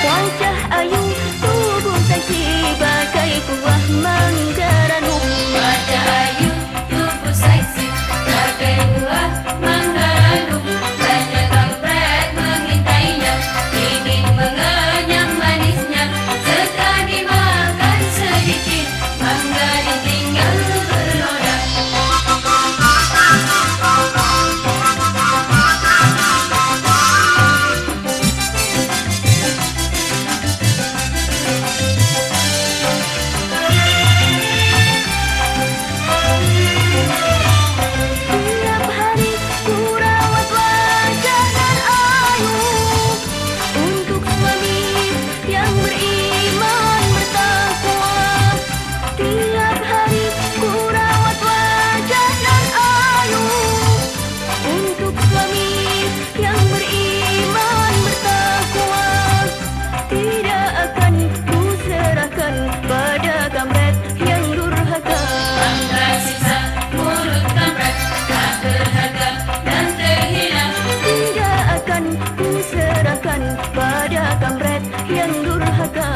Wajah ayu Tubuh tak bagai buah mangga manggaranu Wajah ayu yang durhaka.